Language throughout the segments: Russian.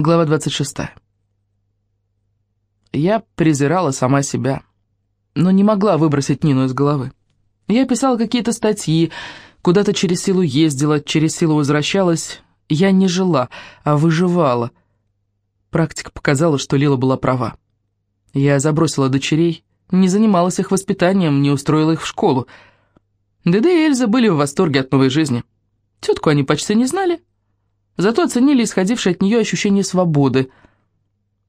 Глава 26. Я презирала сама себя, но не могла выбросить Нину из головы. Я писала какие-то статьи, куда-то через силу ездила, через силу возвращалась. Я не жила, а выживала. Практика показала, что Лила была права. Я забросила дочерей, не занималась их воспитанием, не устроила их в школу. Деде и Эльза были в восторге от новой жизни. Тетку они почти не знали, Зато оценили исходившее от нее ощущение свободы.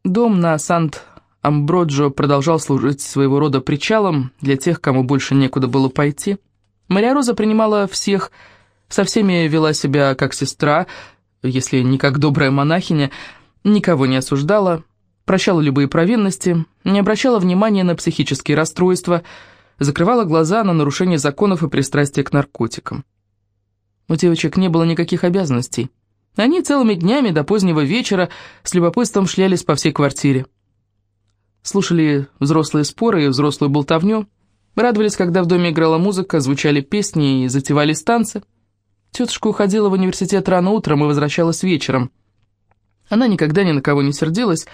Дом на Сант-Амброджо продолжал служить своего рода причалом для тех, кому больше некуда было пойти. Мария Роза принимала всех, со всеми вела себя как сестра, если не как добрая монахиня, никого не осуждала, прощала любые провинности, не обращала внимания на психические расстройства, закрывала глаза на нарушение законов и пристрастие к наркотикам. У девочек не было никаких обязанностей. Они целыми днями до позднего вечера с любопытством шлялись по всей квартире. Слушали взрослые споры и взрослую болтовню, радовались, когда в доме играла музыка, звучали песни и затевались танцы. Тетушка уходила в университет рано утром и возвращалась вечером. Она никогда ни на кого не сердилась,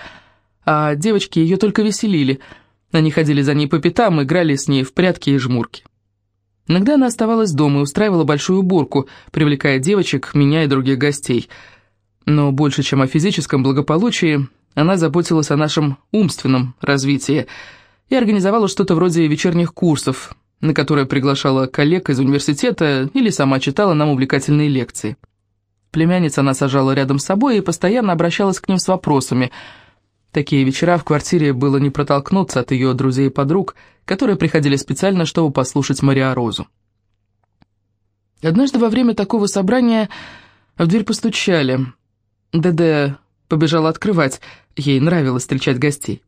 а девочки ее только веселили. Они ходили за ней по пятам, играли с ней в прятки и жмурки. Иногда она оставалась дома и устраивала большую уборку, привлекая девочек, меня и других гостей. Но больше, чем о физическом благополучии, она заботилась о нашем умственном развитии и организовала что-то вроде вечерних курсов, на которые приглашала коллег из университета или сама читала нам увлекательные лекции. Племянница она сажала рядом с собой и постоянно обращалась к ним с вопросами – Такие вечера в квартире было не протолкнуться от ее друзей и подруг, которые приходили специально, чтобы послушать Мария Розу. Однажды во время такого собрания в дверь постучали. ДД побежала открывать, ей нравилось встречать гостей.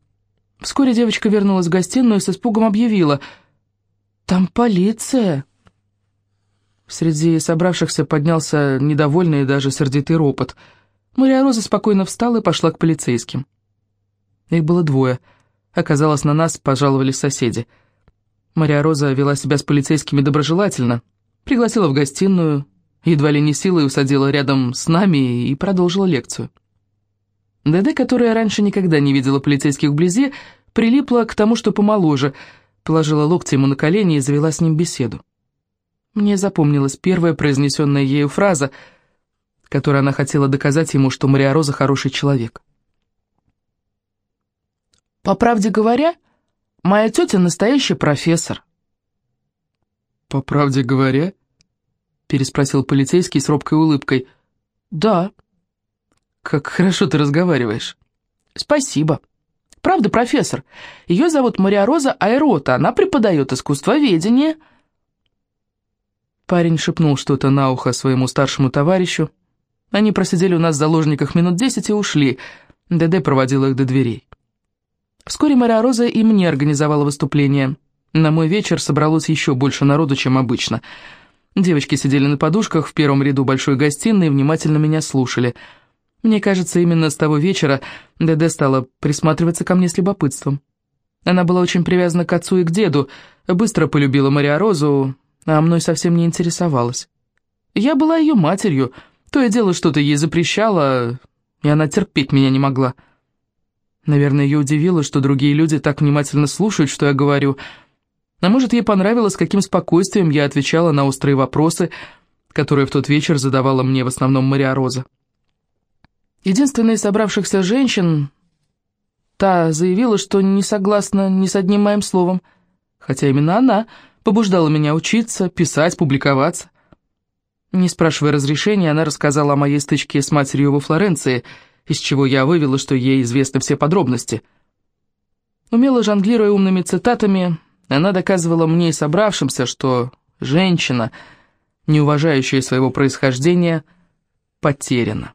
Вскоре девочка вернулась в гостиную и с испугом объявила «Там полиция!» Среди собравшихся поднялся недовольный и даже сердитый ропот. Мария Роза спокойно встала и пошла к полицейским. Их было двое. Оказалось, на нас пожаловались соседи. Мария Роза вела себя с полицейскими доброжелательно, пригласила в гостиную, едва ли не силой усадила рядом с нами и продолжила лекцию. ДД, которая раньше никогда не видела полицейских вблизи, прилипла к тому, что помоложе, положила локти ему на колени и завела с ним беседу. Мне запомнилась первая произнесенная ею фраза, которой она хотела доказать ему, что Мария Роза хороший человек. По правде говоря, моя тетя настоящий профессор. «По правде говоря?» — переспросил полицейский с робкой улыбкой. «Да». «Как хорошо ты разговариваешь». «Спасибо. Правда, профессор. Ее зовут Мария Роза Айрота, она преподает искусствоведение». Парень шепнул что-то на ухо своему старшему товарищу. Они просидели у нас в заложниках минут десять и ушли. ДД проводил их до дверей. Вскоре Мария Роза и мне организовала выступление. На мой вечер собралось еще больше народу, чем обычно. Девочки сидели на подушках в первом ряду большой гостиной и внимательно меня слушали. Мне кажется, именно с того вечера ДД стала присматриваться ко мне с любопытством. Она была очень привязана к отцу и к деду, быстро полюбила Мария Розу, а мной совсем не интересовалась. Я была ее матерью, то и дело что-то ей запрещала, и она терпеть меня не могла. Наверное, ее удивило, что другие люди так внимательно слушают, что я говорю. А может, ей понравилось, каким спокойствием я отвечала на острые вопросы, которые в тот вечер задавала мне в основном Мария Роза. Единственная из собравшихся женщин, та заявила, что не согласна ни с одним моим словом, хотя именно она побуждала меня учиться, писать, публиковаться. Не спрашивая разрешения, она рассказала о моей стычке с матерью во Флоренции – из чего я вывела, что ей известны все подробности. Умело жонглируя умными цитатами, она доказывала мне и собравшимся, что женщина, не уважающая своего происхождения, потеряна.